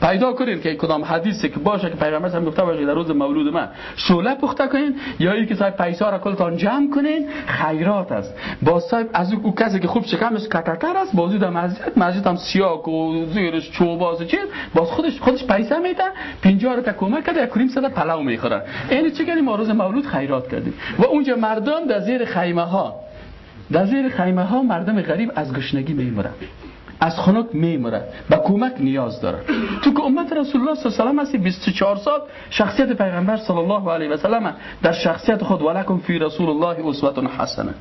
پیدا کنین که کدام حدیثی که باشه که پیغمبر هم گفته باشه در روز مولود من شعله پخته کنین یا ای که صاحب پیسا را کلتان جمع کنین خیرات است. با صاحب از او کسی که خوب شکمش کتتر است بازی در مسجد مسجد هم سیاک و زیرش چوباز چیز باز خودش خودش پیسه میده 50 رو کمک کرده یک کریم صد پلاو می‌خوره. این چه کردیم؟ ما روز مولود خیرات کردیم. و اونجا مردم در زیر خیمه ها در زیر خیمه ها مردم غریب از گشنگی میمرن از خنک میمره به کمک نیاز داره تو که امت رسول الله صلی الله علیه و هستی 24 سال شخصیت پیغمبر صلی الله علیه و سلم در شخصیت خود ولکم فی رسول الله اسوه حسنه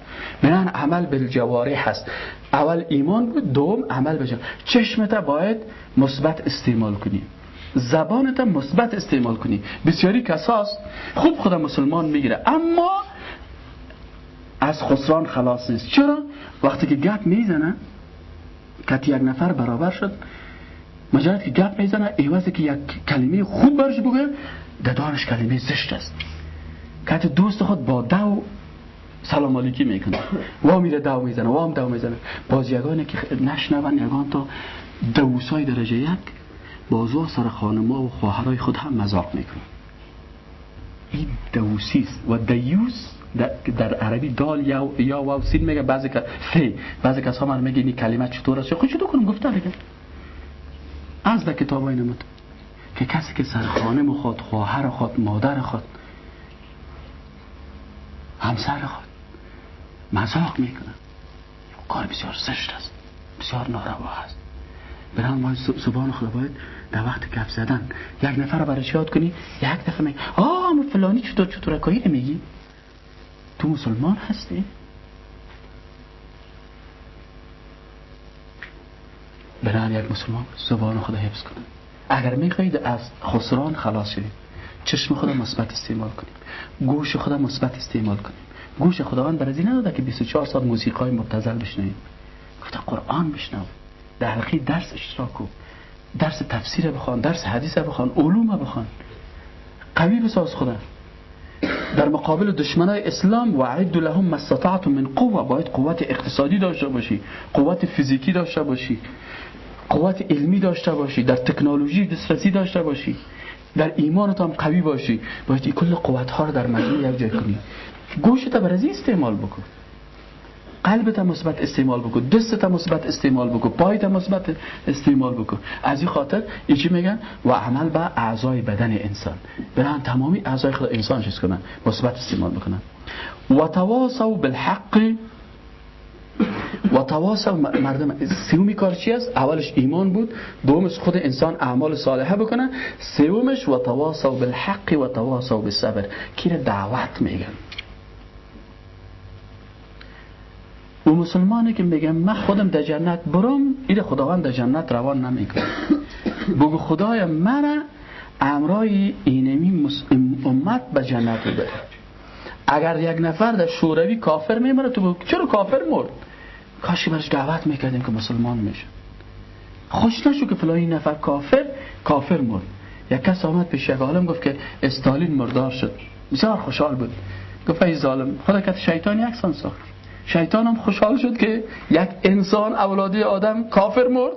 بنان عمل بالجوارح هست. اول ایمان بود دوم عمل بجا چشمت باید مثبت استعمال کنی. زبانت مثبت استعمال کنی. بسیاری کساس خوب خود مسلمان می‌گیره. اما از خسران خلاص نیست. چرا؟ وقتی که گپ می‌زنه که یک نفر برابر شد. مجرد که گپ می‌زنه ایوازه که یک کلمه خوب برش بگه ددانش کلمه زشت است. که دوست خود با دو سلام علیکی می‌کنه. و میره دو می‌زنه و هم دو می‌زنه. باز یگانه که نشنون یگان تا دوسای درجه یک بازو سر خانما و خواهرای خود هم مذاق می‌کنه. این دوسیست و دیوس در عربی دال یا یا واو سین میگه بعضی که فی بعضی کسا من میگه این کلمه چطور است؟ خود چطور کنم گفته دیگه. از کتاب های نمود که کسی که سر خانه خود خواهر خود مادر خود همسر خود مزاق می‌کنه. کار بسیار زشت است. بسیار ناروا است. برام ما زبان خدا باید در وقت گپ زدن. یک نفر رو برش یاد کنی یک دفعه میگه آه فلانی چطور چطور کاری نمیگی؟ تو مسلمان هستی؟ برای یک مسلمان زبان خدا حفظ کنه اگر می‌خواهید از خسران خلاص شدید چشم خدا مثبت استعمال کنیم گوش خدا مثبت استعمال کنیم گوش خداوند برای این نداده که 24 ساعت موسیقای مبتذل بشنویم گفته قرآن بشنو در حلقه درس اشتراک کن درس تفسیر بخوان درس حدیث بخوان علوم بخوان. قوی بساز خدا. در مقابل دشمنای اسلام و عد لهم مستطعت من قوه باید قوت اقتصادی داشته باشی قوت فیزیکی داشته باشی قوت علمی داشته باشی در تکنولوژی دسترسی داشته باشی در ایمانت هم قوی باشی. باید این کل قوت ها رو در مجموع یک جای کنی. گوشت برای استعمال بکن؟ قلبت مثبت استعمال بکن دستت مثبت استعمال بکن پایت مثبت استعمال بکن. از این خاطر ایچی میگن؟ و عمل به اعضای بدن انسان. برن تمامی اعضای خود انسان چیز کنن؟ مثبت استعمال بکنن. و تواصوا بالحق. و تواصل مردم سومی کار چی است؟ اولش ایمان بود دومش خود انسان اعمال صالحه بکنه سومش و تواصل بالحق و تواصل بالصبر. کی دعوت میگن؟ و مسلمانی که میگن من خودم در جنت برم این خداوند در جنت روان نمی‌کنه. بگو خدای من امرای اینمی امت به جنت بره. اگر یک نفر در شوروی کافر میمره تو بگو چرا کافر مرد؟ کاشی برش دعوت می‌کردیم که مسلمان میشه خوش نشو که فلانی نفر کافر کافر مرد. یک کس آمد پیش یک عالم گفت که استالین مردار شد. بسیار خوشحال بود. گفت ای ظالم خدا که شیطان یک سان ساخت. شیطان هم خوشحال شد که یک انسان اولادی آدم کافر مرد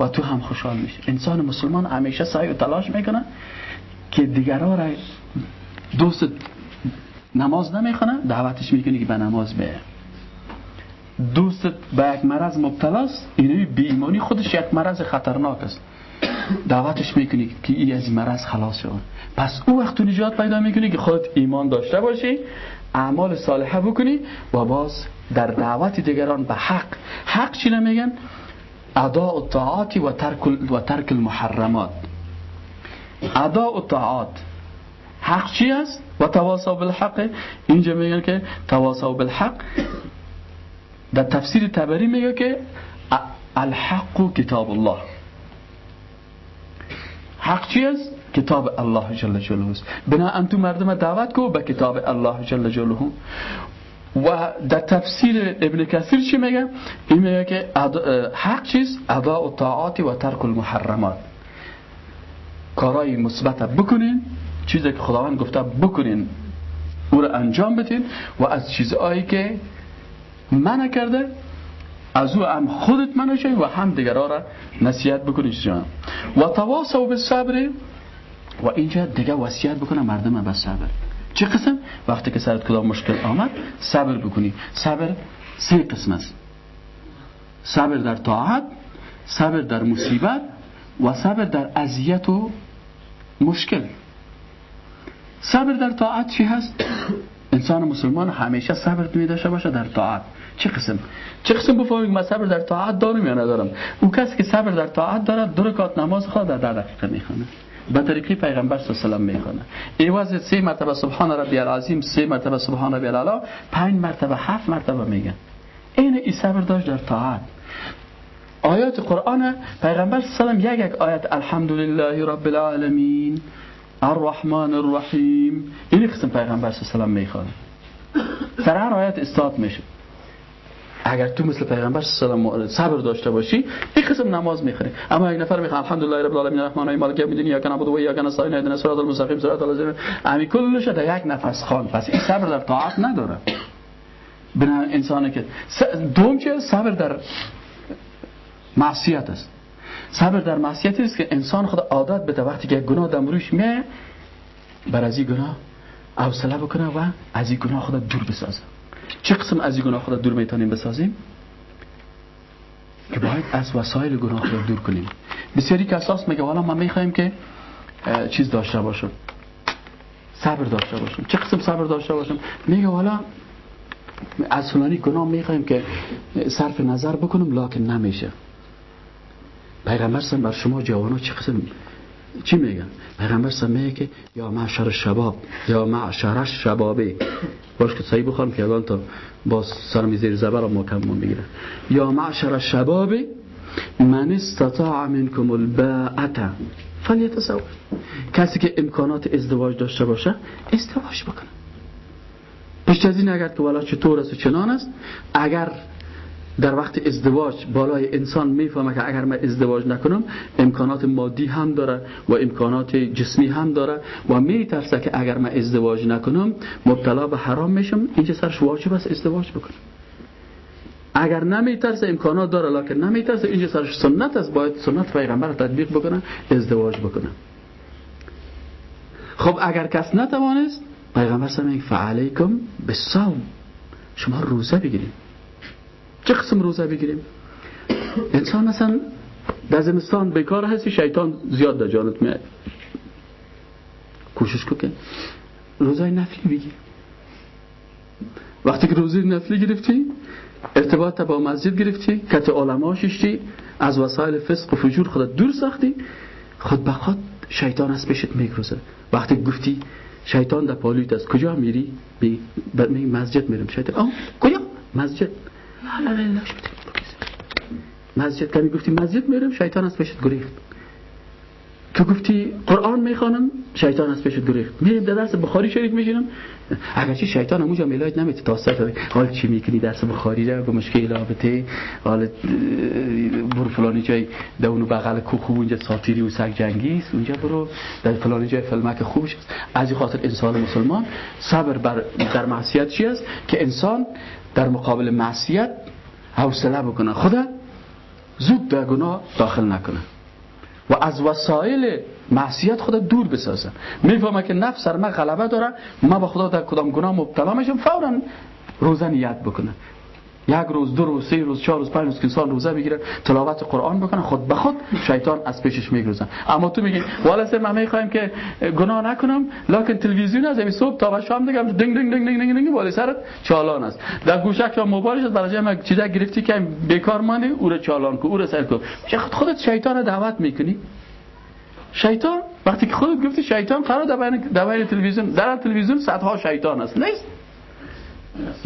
و تو هم خوشحال میشه. انسان مسلمان همیشه سعی و تلاش می‌کنه که دیگرها را دوست نماز نمی‌خونه دعوتش می‌کنه که به نماز به دوست به یک مرض مبتلاست اینوی بی ایمانی خودش یک مرض خطرناک است. دعوتش می‌کنی که ای از مرض خلاص شد پس او وقت نجات پیدا می‌کنی که خودت ایمان داشته باشی. اعمال صالحه بکنی و باز در دعوت دیگران به حق. حق چی نمیگن اداء الطاعات و ترک و ترک المحرمات. اداء الطاعات. حق چی است؟ و تواصل بالحق. اینجا میگن که تواصل بالحق. در تفسیر تبری میگه که الحق کتاب الله. حق چی است؟ کتاب الله جل جلاله است. بنا انتو مردم دعوت کو به کتاب الله جل جلاله. و در تفسیر ابن کثیر چی میگه؟ این میگه که حق چیز ادا و طاعات و ترک المحرمات. کارای مثبت بکنین چیزی که خداوند گفته بکنین او رو انجام بدین و از چیزهایی که منع کرده از او هم خودت منع و هم دیگرها را نصیحت بکنید و تواصل به صبر و اینجا دیگه وصیت بکنه مردم به صبر. چه قسم؟ وقتی که سرت کدام مشکل آمد صبر بکنی. صبر سه قسم است. صبر در طاعت صبر در مصیبت و صبر در اذیت و مشکل. صبر در طاعت چی هست؟ انسان مسلمان همیشه صبر می داشته باشه در طاعت. چه قسم؟ چه قسم بفهمید من صبر در طاعت دارم یا ندارم؟ او کسی که صبر در طاعت داره دو رکعت نماز در در دقیقه می‌خونه به طریقی پیغمبر صلی الله علیه و می‌خونه. ایواز سه مرتبه سبحان ربی العظیم سه مرتبه سبحان ربی الاعلی پنج مرتبه هفت مرتبه میگن. این ای صبر داشت در طاعت. آیات قرآن پیغمبر صلی الله یک یک آیت الحمدلله رب العالمین الرحمن الرحیم. این قسم پیغمبر صلی الله علیه و می‌خونه. سر هر آیت استاد میشه. اگر تو مثل پیغمبر صبر داشته باشی این قسم نماز می‌خونی. اما یک نفر می‌خواد الحمدلله رب العالمین الرحمن الرحیم مالک یوم الدین یا کن عبد و یا کن استعین اهدنا الصراط المستقیم صراط الذین امی کلش در یک نفس خوان. پس این صبر در طاعت نداره. بنا انسانی که دوم چه؟ صبر در معصیت است. صبر در معصیت است که انسان خود عادت بده. وقتی که گناه دم روش میه بر از این گناه حوصله بکنه و از این گناه خود دور بسازه. چه قسم از گناه خود دور می‌تونیم بسازیم؟ که باید از وسایل گناه خود دور کنیم. بسیاری اساس میگه والا ما می‌خوایم که چیز داشته باشم. صبر داشته باشم. چه قسم صبر داشته باشم؟ میگه والا از فلانی گناه می‌خوایم که صرف نظر بکنم لکن نمیشه. پیغمبر بر شما جوانا چه قسم چی میگن؟ پیغمبر سم میگه که یا معشر شباب یا معشر شبابه باش که صحیح بخوام که الان تا با سرمی زیر زبر ما کم بگیره یا معشر شباب من استطاع منکم الباعت فلیتزوج. کسی که امکانات ازدواج داشته باشه ازدواج بکنه. پیش از این اگر که والا چطور است و چنان است اگر در وقت ازدواج بالای انسان می‌فهمه که اگر من ازدواج نکنم امکانات مادی هم داره و امکانات جسمی هم داره و میترسه که اگر من ازدواج نکنم مبتلا به حرام میشم. اینجا سرش واجب است ازدواج بکنم؟ اگر نمیترسه امکانات داره لکن نمیترسه. اینجا سرش سنت است؟ باید سنت پیغمبر تطبیق بکنه ازدواج بکنه. خب اگر کس نتوانست پیغمبر سمیه فعلیکم بالصوم. شما روزه بگیرید. چه قسم روزه بگیریم؟ انسان مثلا در زمستان بیکار هستی شیطان زیاد در جانت میاد. کوشش کن. روزه نفلی بگیر وقتی که روزه نفلی گرفتی ارتباط با مسجد گرفتی کت علما ششتی از وسایل فسق و فجور خودت دور ساختی خود به خود شیطان از پیشت میگروزه. وقتی گفتی شیطان در پالویت است کجا میری؟ بی مسجد میرم. شیطان آه کجا؟ مسجد. مسجد کمی گفتی مسجد میرم شیطان از پیشت گریخت. تو گفتی قرآن می‌خوانم شیطان از پیشت گریخت. میریم در درس بخاری شریف میشینم. اگرچه شیطان همونجا میلاید نمیتی تا حال چی می‌کنی درس بخاری را؟ به مشکل رابطه. حال برو فلانی جای در اونو بغل کو خوب اونجا ساتیری و سگ جنگی است. اونجا برو. در فلانی جای فلمک خوبش است از خاطر انسان مسلمان صبر بر در معصیت چی است؟ که انسان در مقابل معصیت حوصله بکنه. خدا زود در گناه داخل نکنه. و از وسایل معصیت خدا دور بسازه. می‌فهمه که نفس سر من غلبه داره ما با خدا در کدام گناه مبتلا میشم فورا روزه نیت بکنه. یک روز دو روز سه روز چهار روز پنج روز که انسان روزه بگیره تلاوت قرآن بکنه خود به خود شیطان از پیشش میگروزه اما تو میگی والا سه ما می‌خوایم که گناه نکنم لکن تلویزیون از این صبح تا شام دیگه دنگ دنگ دنگ دنگ دنگ دنگ بالا سرت چالان است. در گوشک یا موبایلش برای ما چیزا گرفتی که بیکار مانی او رو چالان کو او رو سر کو خودت شیطان دعوت می‌کنی؟ شیطان وقتی که خودت گفتی شیطان قرار در بین تلویزیون در تلویزیون صدها شیطان است. نیست.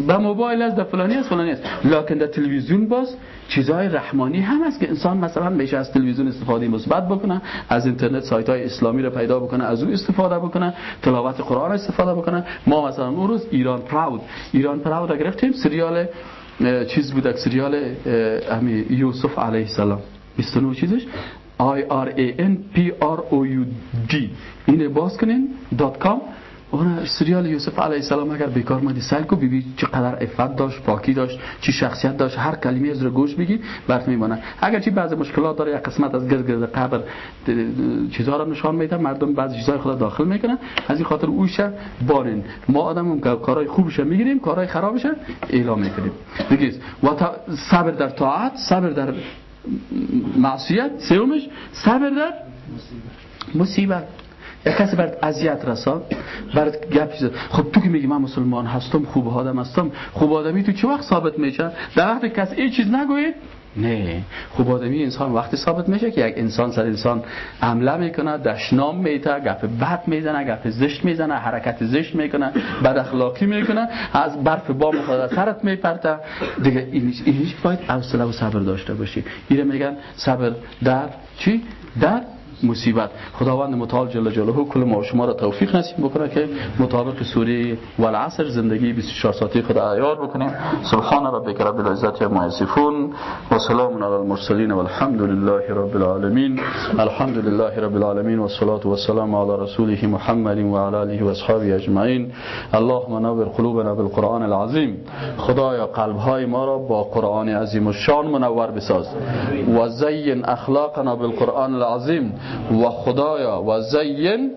به موبایل است در فلانی است فلانی است. لکن در تلویزیون باز چیزهای رحمانی هم است که انسان مثلا میشه از تلویزیون استفاده مثبت بکنه از اینترنت سایت های اسلامی رو پیدا بکنه از او استفاده بکنه تلاوت قرآن استفاده بکنه. ما مثلا اون روز ایران پراود ایران پراود رو گرفتیم سریال چیز بود سریال همی یوسف علیه السلام. 29 چیزش؟ I R A N P R O U D. اینه باز کنین دات کام اون سریال یوسف علیه السلام اگر بیکار مدی سعی کو ببین چقدر عفت داشت پاکی داشت چی شخصیت داشت هر کلمه از رو گوش بگی برات میمونه. اگر چی بعضی مشکلات داره یک قسمت از گرد گرد قبر چیزها رو نشان میده مردم بعضی چیزای خود داخل می‌کنن. از این خاطر اوش بارین ما آدم کارهای خوبش می‌گیریم کارهای خرابش اعلام می‌کنیم. دیگه و صبر در طاعت صبر در معصیت سومش صبر در مصیبت. یک کسی برات اذیت رسان برات گپ خب تو که میگی من مسلمان هستم خوب آدم هستم خوب آدمی تو چه وقت ثابت میشه؟ در وقتی کسی این چیز نگوید نه. خوب آدمی انسان وقتی ثابت میشه که یک انسان سر انسان عمله می‌کنه دشنام میته گپ بد می‌زنه گپ زشت می‌زنه حرکت زشت می‌کنه بد اخلاقی می‌کنه از برف بام خود سرت میپرته. دیگه اینش باید حوصله و صبر داشته باشی. اینو میگن صبر در چی؟ در مصیبت. خداوند متعال جل جلاله کل ما و شما را توفیق نصیب بکنه که مطابق سوره والعصر زندگی 24 ساعته خود عیار بکنیم. سبحان ربک رب العزت ما یصفون و سلام علی المرسلین والحمد لله رب العالمین. الحمد لله رب العالمین و الصلاة والسلام علی رسوله محمد و علی آله و اصحابه اجمعین. اللهم نور قلوبنا بالقرآن العظیم. خدایا قلب های ما را با قرآن عظیم و شان منور بساز. و زین اخلاقنا بالقرآن العظیم. و خدایا و زین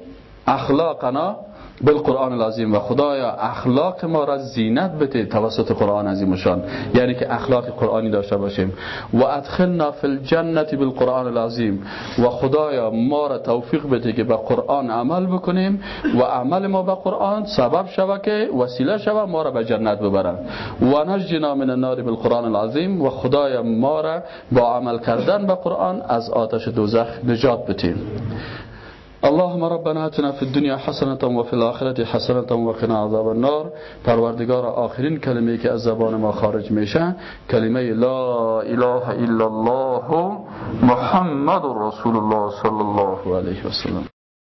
أخلاقنا بالقرآن العظیم و خدایا اخلاق ما را زینت بده توسط قرآن عظیمشان. یعنی که اخلاق قرآنی داشته باشیم. و ادخلنا فی الجنه بالقرآن العظیم. و خدایا ما را توفیق بده که به قرآن عمل بکنیم و عمل ما به قرآن سبب شوه که وسیله شوه ما را به جنت ببرن. و نجنا من النار بالقرآن العظیم. و خدایا ما را با عمل کردن به قرآن از آتش دوزخ نجات بده. اللهم ربنا آتنا في الدنيا حسنة وفي الآخرة حسنة وقنا عذاب النار. پروردگار آخرین کلمه که از زبان ما خارج میشه کلمه لا اله الا الله محمد رسول الله صلی الله علیه و سلم.